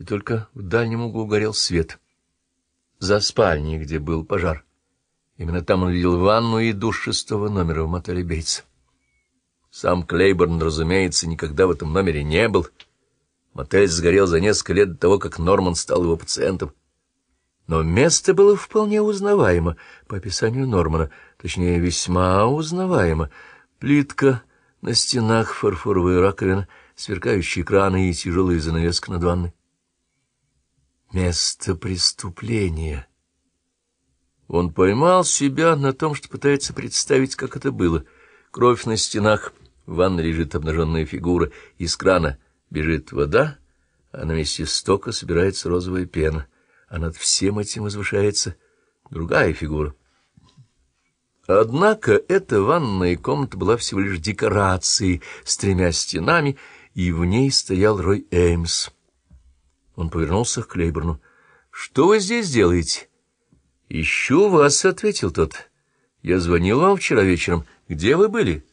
и только в дальнем углу горел свет. За спальней, где был пожар. Именно там он видел ванну и душ шестого номера в мотеле Бейтса. Сам Клейборн, разумеется, никогда в этом номере не был. Мотель сгорел за несколько лет до того, как Норман стал его пациентом. Но место было вполне узнаваемо по описанию Нормана, точнее, весьма узнаваемо. Плитка на стенах, фарфоровая раковина, сверкающие краны и тяжелые занавески над ванной. Место преступления. Он поймал себя на том, что пытается представить, как это было. Кровь на стенах, в ванной лежит обнаженная фигура, из крана бежит вода, а на месте стока собирается розовая пена, а над всем этим возвышается другая фигура. Однако эта ванная комната была всего лишь декорацией с тремя стенами, и в ней стоял Рой Эймс. Он повернулся к Клейборну. — Что вы здесь делаете? — Ищу вас, — ответил тот. — Я звонил вам вчера вечером. Где вы были?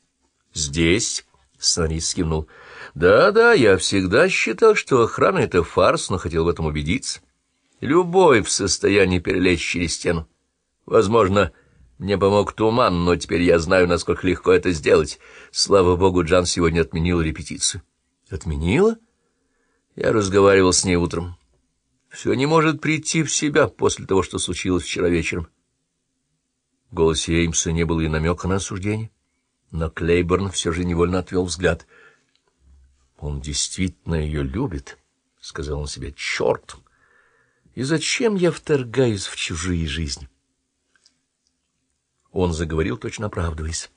— Здесь, — сценарист кивнул. Да, — Да-да, я всегда считал, что охрана — это фарс, но хотел в этом убедиться. Любой в состоянии перелезть через стену. Возможно, мне помог туман, но теперь я знаю, насколько легко это сделать. Слава богу, Джан сегодня отменила репетицию. — Отменила? Я разговаривал с ней утром. Все не может прийти в себя после того, что случилось вчера вечером. В голосе Эймса не было и намека на осуждение, но Клейборн все же невольно отвел взгляд. «Он действительно ее любит», — сказал он себе, — «черт! И зачем я вторгаюсь в чужие жизни?» Он заговорил, точно оправдываясь.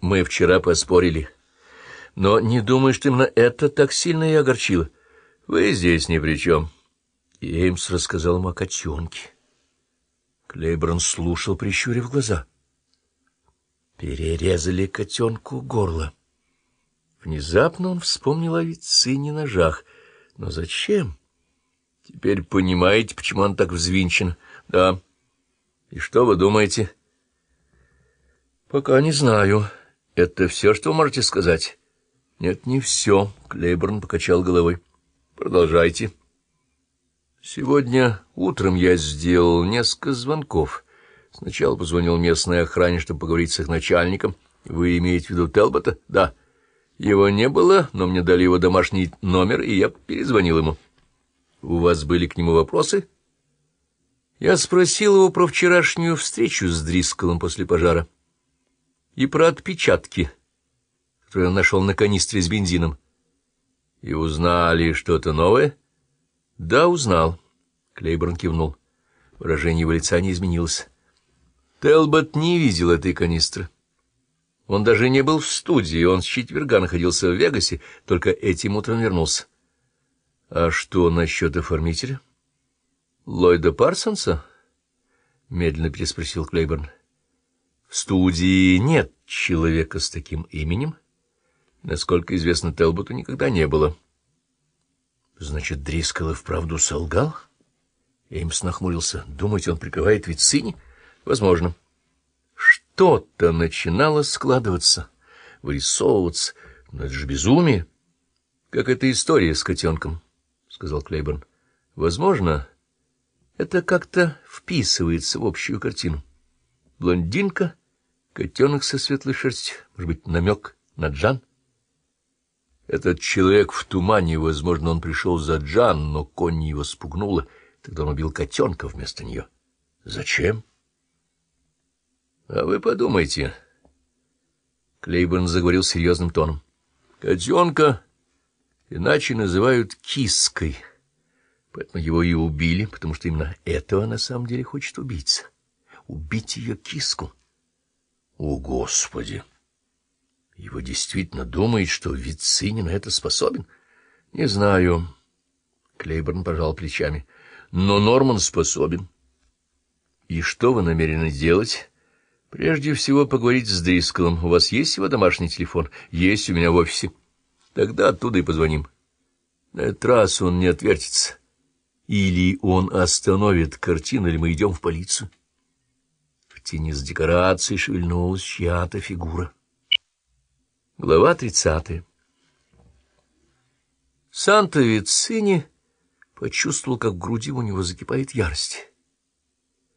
«Мы вчера поспорили. Но не думаю, что именно это так сильно и огорчило. Вы здесь ни при чем». Эймс рассказал ему о котенке. Клейборн слушал, прищурив глаза. Перерезали котенку горло. Внезапно он вспомнил о вицине ножах. Но зачем? Теперь понимаете, почему он так взвинчен? Да. И что вы думаете? Пока не знаю. Это все, что вы можете сказать? Нет, не все. Клейборн покачал головой. Продолжайте. Сегодня утром я сделал несколько звонков. Сначала позвонил местной охране, чтобы поговорить с их начальником. Вы имеете в виду Телбота? Да. Его не было, но мне дали его домашний номер, и я перезвонил ему. У вас были к нему вопросы? Я спросил его про вчерашнюю встречу с Дрисколом после пожара и про отпечатки, которые он нашел на канистре с бензином. И узнали что-то новое? Да, узнал. Клейборн кивнул. Выражение его лица не изменилось. Телбот не видел этой канистры. Он даже не был в студии, он с четверга находился в Вегасе, только этим утром вернулся. — А что насчет оформителя? — Ллойда Парсонса? — медленно переспросил Клейборн. В студии нет человека с таким именем. Насколько известно, Телботу никогда не было. Значит, Дрискал и вправду солгал? Эймс нахмурился. Думаете, он приковает Вицине? Возможно. Что-то начинало складываться, вырисовываться. Но это же безумие. Как эта история с котенком, — сказал Клейборн. Возможно, это как-то вписывается в общую картину. Блондинка, котенок со светлой шерстью, может быть, намек на Джан? Этот человек в тумане, возможно, он пришел за Джан, но конь его спугнула, тогда он убил котенка вместо нее. Зачем? А вы подумайте. Клейборн заговорил серьезным тоном. Котенка иначе называют киской, поэтому его и убили, потому что именно этого на самом деле хочет убийца убить ее киску. О, Господи! Его действительно думает, что Вицини на это способен? Не знаю. Клейборн пожал плечами. Но Норман способен. И что вы намерены делать? Прежде всего поговорить с Дрисколом. У вас есть его домашний телефон? Есть у меня в офисе. Тогда оттуда и позвоним. На этот раз он не отвертится. Или он остановит картину, или мы идем в полицию тени с декорацией шевельнулась чья-то фигура. Глава тридцатая. Санта-Вицини почувствовал, как в груди у него закипает ярость.